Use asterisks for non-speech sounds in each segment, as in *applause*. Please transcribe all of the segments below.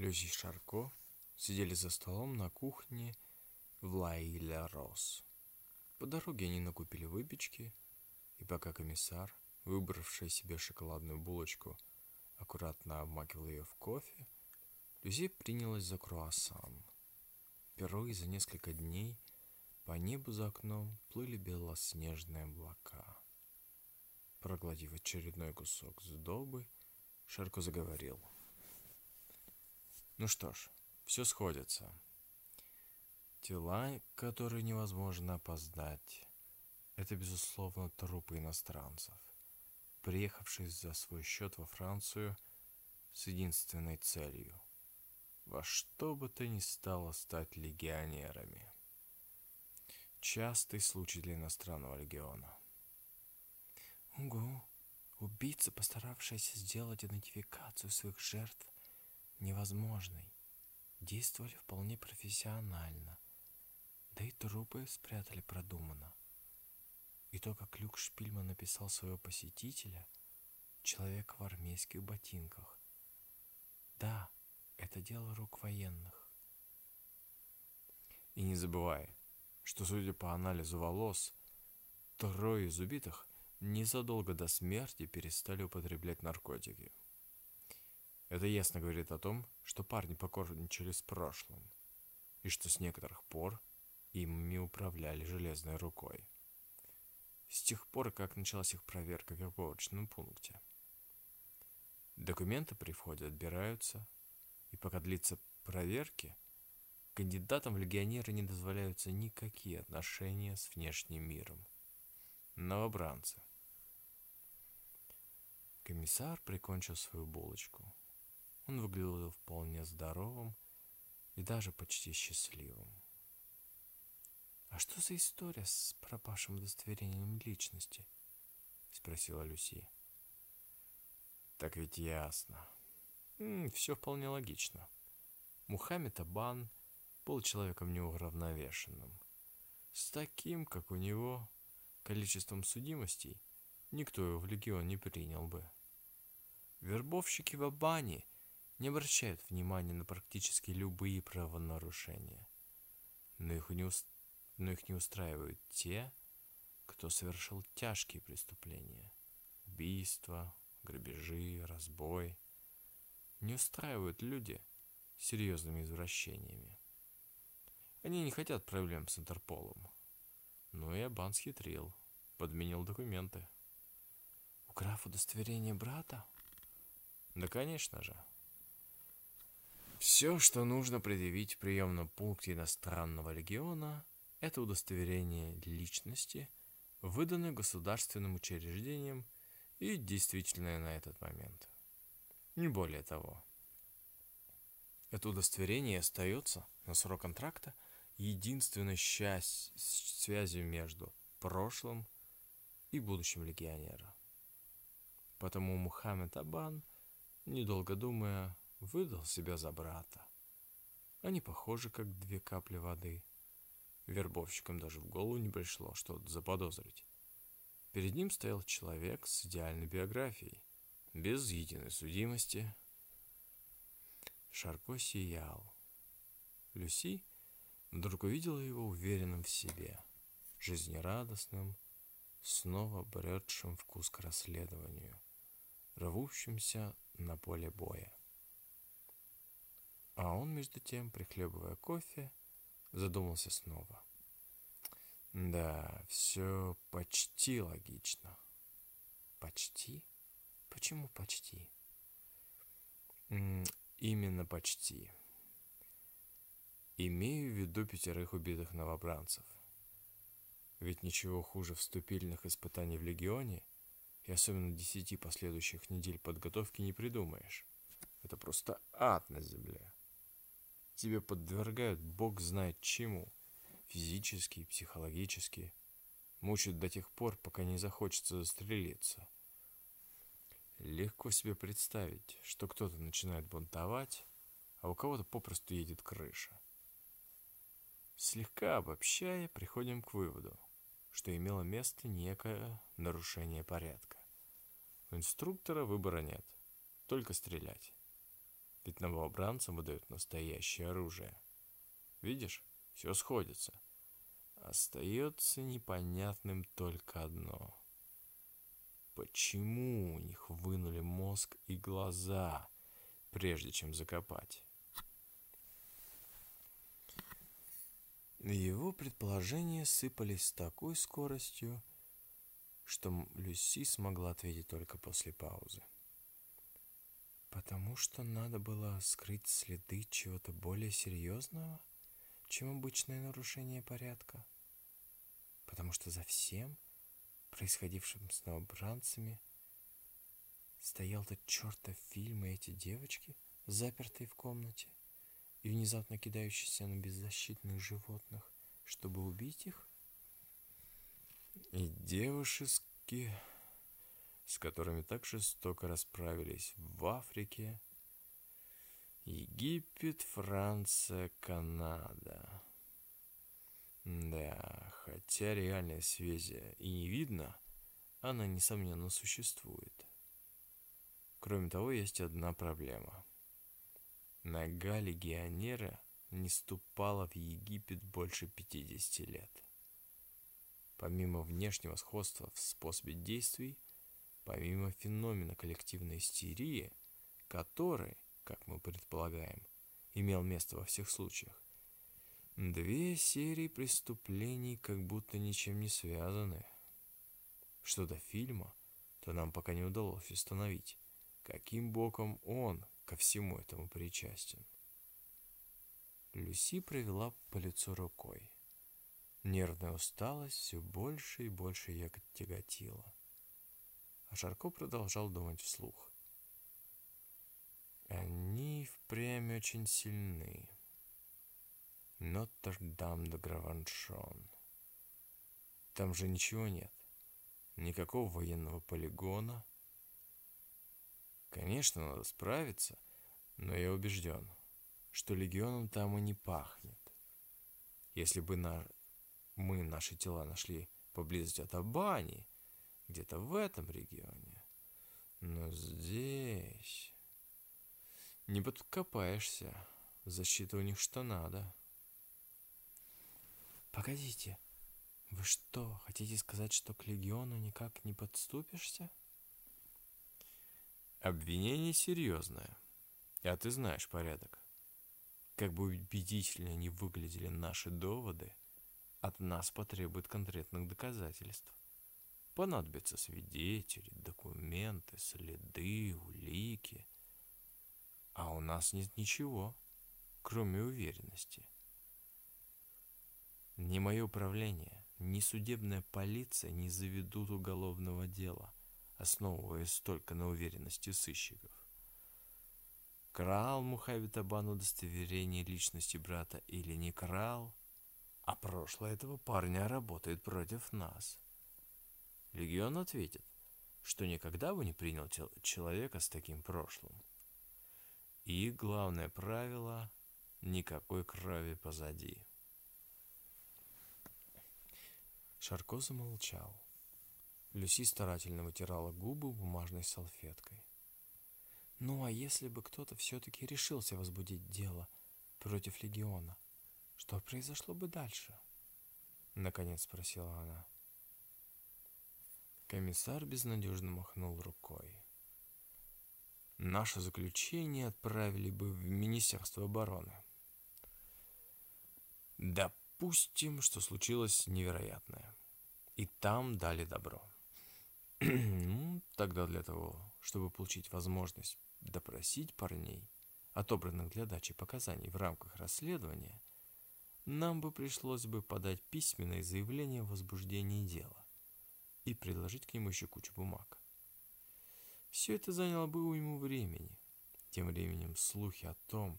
Люси Шарко сидели за столом на кухне в Лаиля-Рос. По дороге они накупили выпечки, и пока комиссар, выбравший себе шоколадную булочку, аккуратно обмакивал ее в кофе, Люси принялась за круассан. Впервые за несколько дней по небу за окном плыли белоснежные облака. Проглотив очередной кусок сдобы, Шарко заговорил. Ну что ж, все сходится. Тела, которые невозможно опоздать, это, безусловно, трупы иностранцев, приехавших за свой счет во Францию с единственной целью – во что бы то ни стало стать легионерами. Частый случай для иностранного легиона. Угу. Убийца, постаравшийся сделать идентификацию своих жертв невозможной, действовали вполне профессионально, да и трупы спрятали продуманно. И то, как Люк Шпильман написал своего посетителя, человек в армейских ботинках. Да, это дело рук военных. И не забывай, что, судя по анализу волос, трое из убитых незадолго до смерти перестали употреблять наркотики. Это ясно говорит о том, что парни покорничали с прошлым, и что с некоторых пор ими управляли железной рукой. С тех пор, как началась их проверка в вербовочном пункте. Документы при входе отбираются, и пока длится проверки, кандидатам в легионеры не дозволяются никакие отношения с внешним миром. Новобранцы. Комиссар прикончил свою булочку. Он выглядел вполне здоровым и даже почти счастливым. «А что за история с пропавшим удостоверением личности?» — спросила Люси. «Так ведь ясно. Все вполне логично. Мухаммед Абан был человеком неуравновешенным. С таким, как у него, количеством судимостей, никто его в легион не принял бы. Вербовщики в Абане не обращают внимания на практически любые правонарушения, но их не, уст... но их не устраивают те, кто совершил тяжкие преступления – убийства, грабежи, разбой. Не устраивают люди серьезными извращениями. Они не хотят проблем с Интерполом. Но и Абан схитрил, подменил документы. Украв удостоверение брата? Да, конечно же. Все, что нужно предъявить в приемном пункте иностранного легиона, это удостоверение личности, выданное государственным учреждением и действительное на этот момент. Не более того. Это удостоверение остается на срок контракта единственной связью между прошлым и будущим легионера. Потому Мухаммед Абан, недолго думая, выдал себя за брата. Они похожи, как две капли воды. Вербовщикам даже в голову не пришло что-то заподозрить. Перед ним стоял человек с идеальной биографией, без единой судимости. Шарко сиял. Люси вдруг увидела его уверенным в себе, жизнерадостным, снова бредшим вкус к расследованию – рвущимся на поле боя. А он, между тем, прихлебывая кофе, задумался снова. Да, все почти логично. Почти? Почему почти? Именно почти. Имею в виду пятерых убитых новобранцев. Ведь ничего хуже вступительных испытаний в Легионе и особенно десяти последующих недель подготовки не придумаешь. Это просто ад на земле. Тебе подвергают бог знает чему. Физически, психологически. Мучают до тех пор, пока не захочется застрелиться. Легко себе представить, что кто-то начинает бунтовать, а у кого-то попросту едет крыша. Слегка обобщая, приходим к выводу – что имело место некое нарушение порядка. У инструктора выбора нет, только стрелять. Ведь новобранцам выдают настоящее оружие. Видишь, все сходится. Остается непонятным только одно. Почему у них вынули мозг и глаза, прежде чем закопать? Его предположения сыпались с такой скоростью, что Люси смогла ответить только после паузы. Потому что надо было скрыть следы чего-то более серьезного, чем обычное нарушение порядка. Потому что за всем, происходившим с новобранцами, стоял тот чертов фильм и эти девочки, запертые в комнате и внезапно кидающиеся на беззащитных животных, чтобы убить их? И девушки, с которыми так жестоко расправились в Африке, Египет, Франция, Канада. Да, хотя реальной связи и не видно, она, несомненно, существует. Кроме того, есть одна проблема. Нога легионера не ступала в Египет больше 50 лет. Помимо внешнего сходства в способе действий, помимо феномена коллективной истерии, который, как мы предполагаем, имел место во всех случаях, две серии преступлений как будто ничем не связаны. Что до фильма, то нам пока не удалось установить, каким боком он ко всему этому причастен. Люси провела по лицу рукой. Нервная усталость все больше и больше ее тяготила. А Шарко продолжал думать вслух. Они впрямь очень сильны. Нотр-Дам де Граваншон. Там же ничего нет. Никакого военного полигона. Конечно, надо справиться, но я убежден, что легионом там и не пахнет. Если бы на мы наши тела нашли поблизости от Абани, где-то в этом регионе. Но здесь не подкопаешься. Защита у них что надо. Погодите, вы что, хотите сказать, что к легиону никак не подступишься? Обвинение серьезное. А ты знаешь порядок. Как бы убедительно не выглядели наши доводы, от нас потребует конкретных доказательств. Понадобятся свидетели, документы, следы, улики. А у нас нет ничего, кроме уверенности. Ни мое управление, ни судебная полиция не заведут уголовного дела, основываясь только на уверенности сыщиков. Крал Мухавит Абан удостоверение личности брата или не крал – а прошлое этого парня работает против нас. Легион ответит, что никогда бы не принял человека с таким прошлым. И главное правило – никакой крови позади. Шарко замолчал. Люси старательно вытирала губы бумажной салфеткой. Ну а если бы кто-то все-таки решился возбудить дело против легиона – что произошло бы дальше? Наконец спросила она. Комиссар безнадежно махнул рукой. Наше заключение отправили бы в Министерство обороны. Допустим, что случилось невероятное. И там дали добро. *clears throat* ну, тогда для того, чтобы получить возможность допросить парней, отобранных для дачи показаний в рамках расследования, нам бы пришлось бы подать письменное заявление о возбуждении дела и предложить к нему еще кучу бумаг. Все это заняло бы уйму времени. Тем временем слухи о том,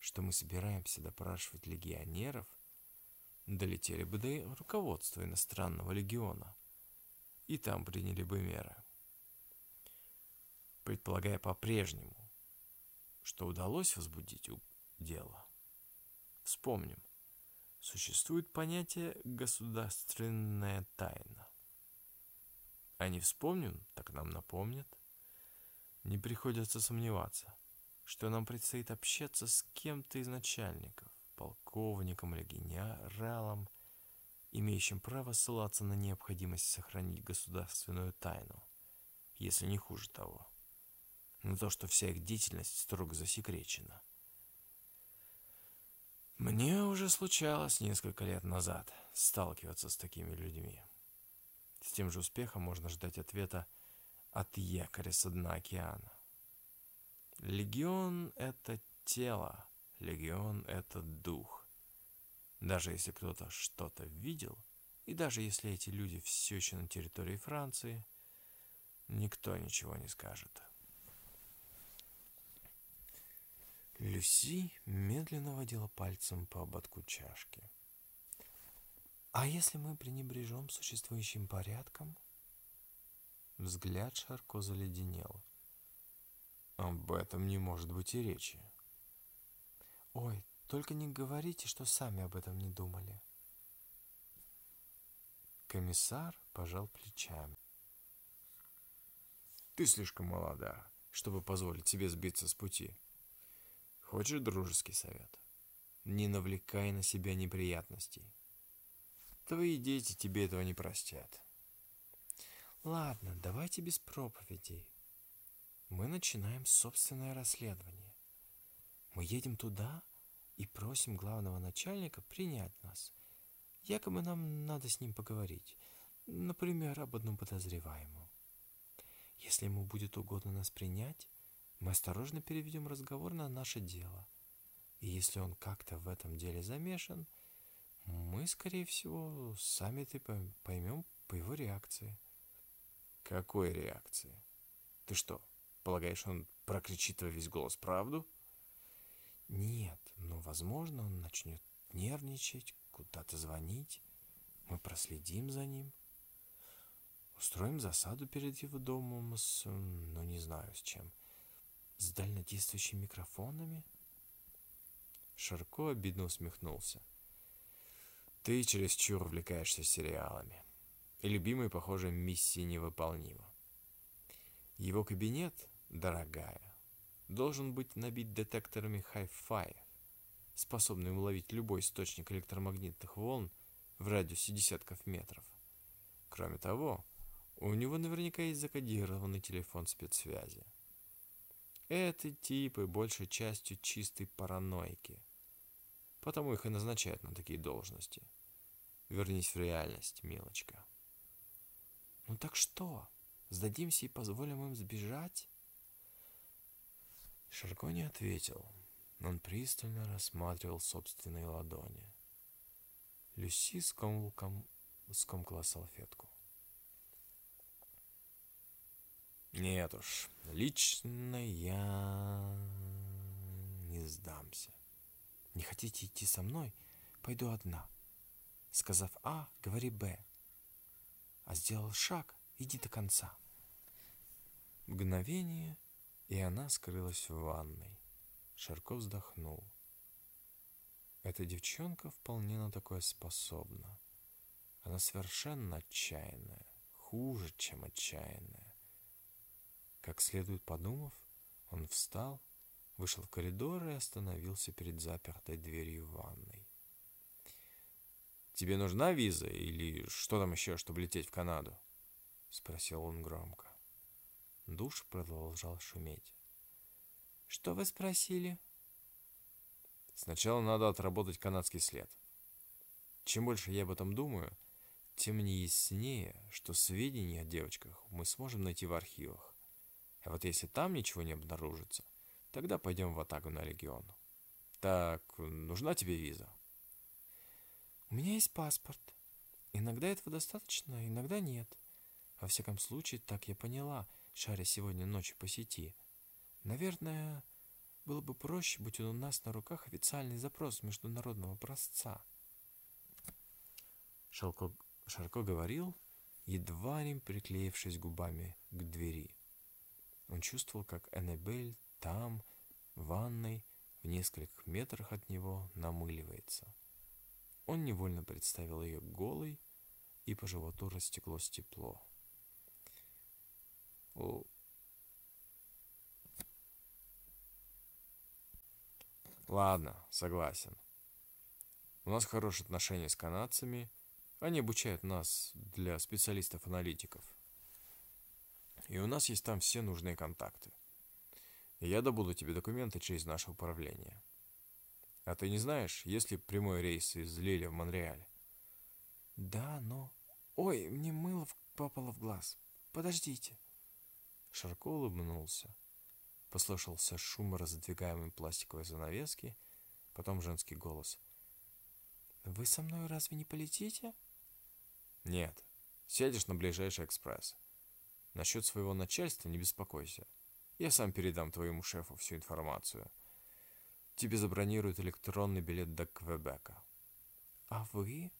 что мы собираемся допрашивать легионеров, долетели бы до руководства иностранного легиона, и там приняли бы меры. Предполагая по-прежнему, что удалось возбудить дело, вспомним, существует понятие «государственная тайна». А не вспомним, так нам напомнят. Не приходится сомневаться, что нам предстоит общаться с кем-то из начальников, полковником или генералом, имеющим право ссылаться на необходимость сохранить государственную тайну, если не хуже того, на то, что вся их деятельность строго засекречена. Мне уже случалось несколько лет назад сталкиваться с такими людьми. С тем же успехом можно ждать ответа от якоря со дна океана. Легион — это тело, легион — это дух. Даже если кто-то что-то видел, и даже если эти люди все еще на территории Франции, никто ничего не скажет. Люси медленно водила пальцем по ободку чашки. «А если мы пренебрежем существующим порядком?» Взгляд Шарко заледенел. «Об этом не может быть и речи». «Ой, только не говорите, что сами об этом не думали». Комиссар пожал плечами. «Ты слишком молода, чтобы позволить себе сбиться с пути». Хочешь дружеский совет? Не навлекай на себя неприятностей. Твои дети тебе этого не простят. Ладно, давайте без проповедей. Мы начинаем собственное расследование. Мы едем туда и просим главного начальника принять нас. Якобы нам надо с ним поговорить. Например, об одном подозреваемом. Если ему будет угодно нас принять, мы осторожно переведем разговор на наше дело. И если он как-то в этом деле замешан, мы, скорее всего, сами это поймем по его реакции. Какой реакции? Ты что, полагаешь, он прокричит во весь голос правду? Нет, но, возможно, он начнет нервничать, куда-то звонить. Мы проследим за ним. Устроим засаду перед его домом с... ну, не знаю с чем. С дальнодействующими микрофонами? Шарко обидно усмехнулся. Ты чересчур увлекаешься сериалами. И любимая, похоже, миссия невыполнима. Его кабинет, дорогая, должен быть набит детекторами Hi-Fi, способными уловить любой источник электромагнитных волн в радиусе десятков метров. Кроме того, у него наверняка есть закодированный телефон спецсвязи. Эти типы большей частью чистой паранойки. Потому их и назначают на такие должности. Вернись в реальность, милочка. Ну так что, сдадимся и позволим им сбежать? Шарко не ответил. Он пристально рассматривал собственные ладони. Люси скомкала салфетку. Нет уж, лично я не сдамся. Не хотите идти со мной? Пойду одна. Сказав А, говори Б. А сделал шаг, иди до конца. Мгновение, и она скрылась в ванной. Шарко вздохнул. Эта девчонка вполне на такое способна. Она совершенно отчаянная, хуже, чем отчаянная. Как следует подумав, он встал, вышел в коридор и остановился перед запертой дверью ванной. «Тебе нужна виза или что там еще, чтобы лететь в Канаду?» — спросил он громко. Душ продолжал шуметь. «Что вы спросили?» «Сначала надо отработать канадский след. Чем больше я об этом думаю, тем мне яснее, что сведения о девочках мы сможем найти в архивах. А вот если там ничего не обнаружится, тогда пойдем в атаку на легион. Так, нужна тебе виза? У меня есть паспорт. Иногда этого достаточно, иногда нет. Во всяком случае, так я поняла, шаря сегодня ночью по сети. Наверное, было бы проще, будь у нас на руках официальный запрос международного образца. Шалко... Шарко говорил, едва не приклеившись губами к двери. Он чувствовал, как Эннабель там, в ванной, в нескольких метрах от него, намыливается. Он невольно представил ее голой, и по животу растеклось тепло. Ладно, согласен. У нас хорошие отношения с канадцами. Они обучают нас для специалистов-аналитиков. И у нас есть там все нужные контакты. И я добуду тебе документы через наше управление. А ты не знаешь, есть ли прямой рейс из Лили в Монреаль? Да, но... Ой, мне мыло попало в глаз. Подождите. Шарко улыбнулся. Послышался шум раздвигаемой пластиковой занавески, потом женский голос. «Вы со мной разве не полетите?» «Нет. Сядешь на ближайший экспресс. Насчет своего начальства не беспокойся. Я сам передам твоему шефу всю информацию. Тебе забронируют электронный билет до Квебека». «А вы?»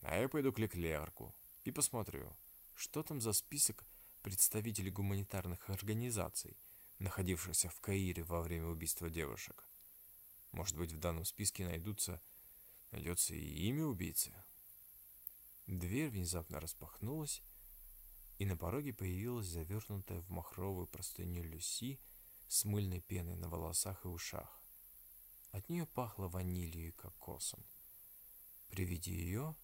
«А я пойду к Леклерку и посмотрю, что там за список представителей гуманитарных организаций, находившихся в Каире во время убийства девушек. Может быть, в данном списке найдутся, найдется и имя убийцы. Дверь внезапно распахнулась, и на пороге появилась завернутая в махровую простыню Люси с мыльной пеной на волосах и ушах. От нее пахло ванилью и кокосом. При виде ее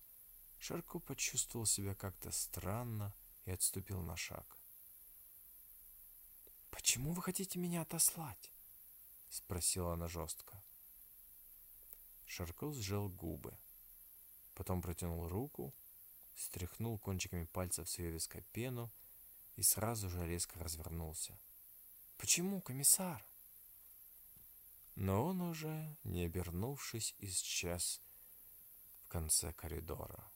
Шарко почувствовал себя как-то странно и отступил на шаг. «Почему вы хотите меня отослать?» — спросила она жестко. Шарко сжал губы, потом протянул руку, стряхнул кончиками пальцев с ее виска пену и сразу же резко развернулся. «Почему, комиссар?» Но он уже, не обернувшись, исчез в конце коридора.